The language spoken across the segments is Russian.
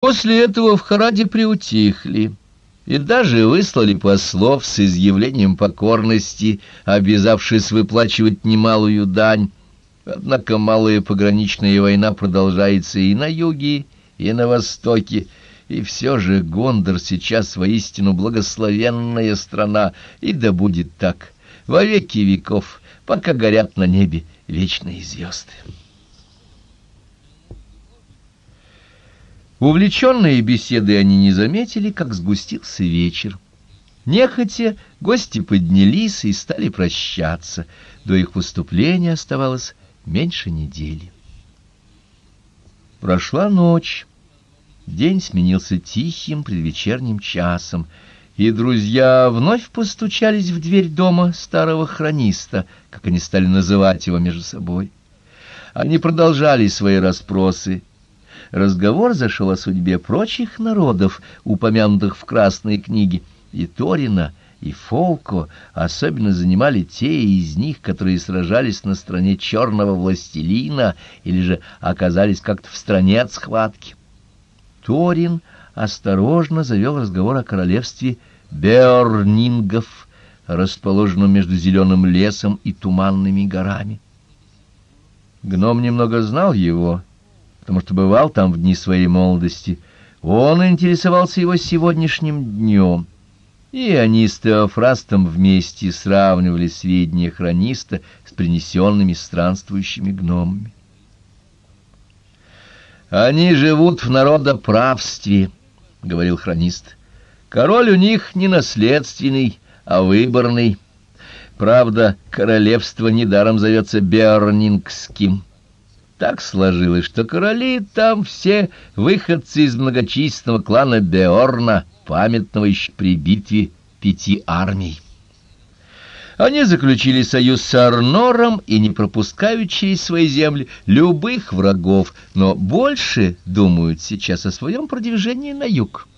После этого в Хараде приутихли и даже выслали послов с изъявлением покорности, обязавшись выплачивать немалую дань. Однако малая пограничная война продолжается и на юге, и на востоке, и все же Гондор сейчас воистину благословенная страна, и да будет так во веки веков, пока горят на небе вечные звезды. Увлеченные беседой они не заметили, как сгустился вечер. Нехотя гости поднялись и стали прощаться. До их выступления оставалось меньше недели. Прошла ночь. День сменился тихим предвечерним часом, и друзья вновь постучались в дверь дома старого хрониста, как они стали называть его между собой. Они продолжали свои расспросы, разговор зашел о судьбе прочих народов, упомянутых в Красной книге, и Торина, и Фолко особенно занимали те из них, которые сражались на стороне черного властелина или же оказались как-то в стороне от схватки. Торин осторожно завел разговор о королевстве Беорнингов, расположенном между зеленым лесом и туманными горами. Гном немного знал его потому что бывал там в дни своей молодости. Он интересовался его сегодняшним днем. И они с Теофрастом вместе сравнивали сведения хрониста с принесенными странствующими гномами. «Они живут в народоправстве», — говорил хронист. «Король у них не наследственный, а выборный. Правда, королевство недаром зовется Бернингским». Так сложилось, что короли там все выходцы из многочисленного клана Беорна, памятного еще при битве пяти армий. Они заключили союз с Арнором и не пропускают через свои земли любых врагов, но больше думают сейчас о своем продвижении на юг.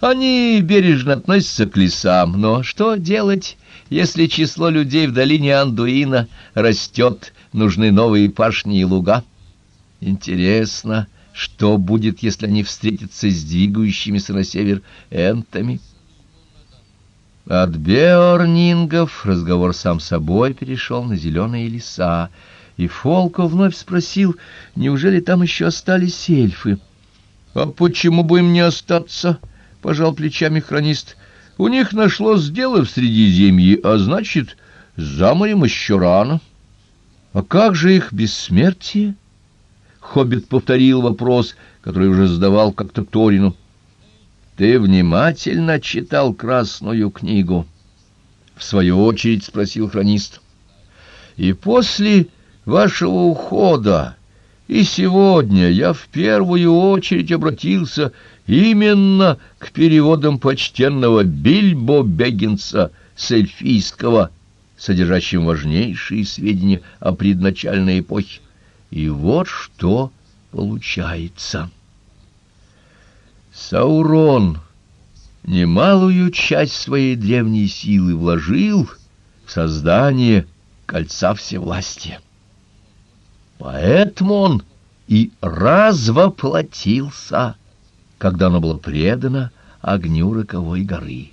Они бережно относятся к лесам, но что делать, если число людей в долине Андуина растет, нужны новые пашни и луга. Интересно, что будет, если они встретятся с двигающимися на север энтами? От Беорнингов разговор сам собой перешел на зеленые леса, и Фолко вновь спросил, неужели там еще остались эльфы? — А почему бы им не остаться? — пожал плечами хронист. — У них нашлось дело в Средиземье, а значит, за морем еще рано. — а как же их бессмертие? Хоббит повторил вопрос, который уже задавал как-то Торину. Ты внимательно читал Красную книгу? В свою очередь спросил хронист. И после вашего ухода и сегодня я в первую очередь обратился именно к переводам почтенного Бильбо Бегинса с эльфийского содержащим важнейшие сведения о предначальной эпохе. И вот что получается. Саурон немалую часть своей древней силы вложил в создание кольца всевластия. Поэтому он и развоплотился, когда оно было предано огню роковой горы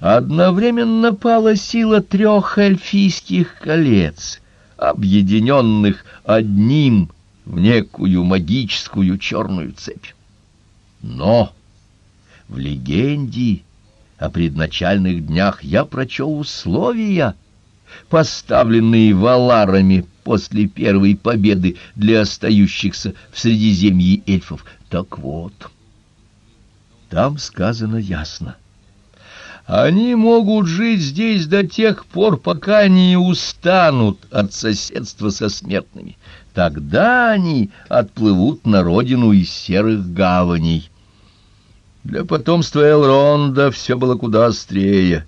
одновременно пала сила трех эльфийских колец, объединенных одним в некую магическую черную цепь. Но в легенде о предначальных днях я прочел условия, поставленные валарами после первой победы для остающихся в Средиземье эльфов. Так вот, там сказано ясно — они могут жить здесь до тех пор, пока не устанут от соседства со смертными. Тогда они отплывут на родину из серых гаваней. Для потомства Элронда все было куда острее.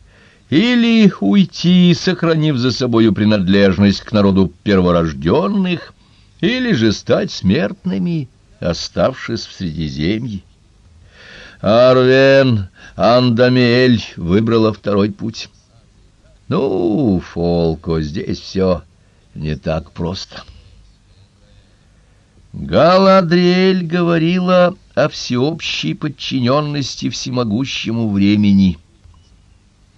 Или уйти, сохранив за собою принадлежность к народу перворожденных, или же стать смертными, оставшись в Средиземье. Арвен Андамель выбрала второй путь. Ну, Фолко, здесь все не так просто. Галадриэль говорила о всеобщей подчиненности всемогущему времени —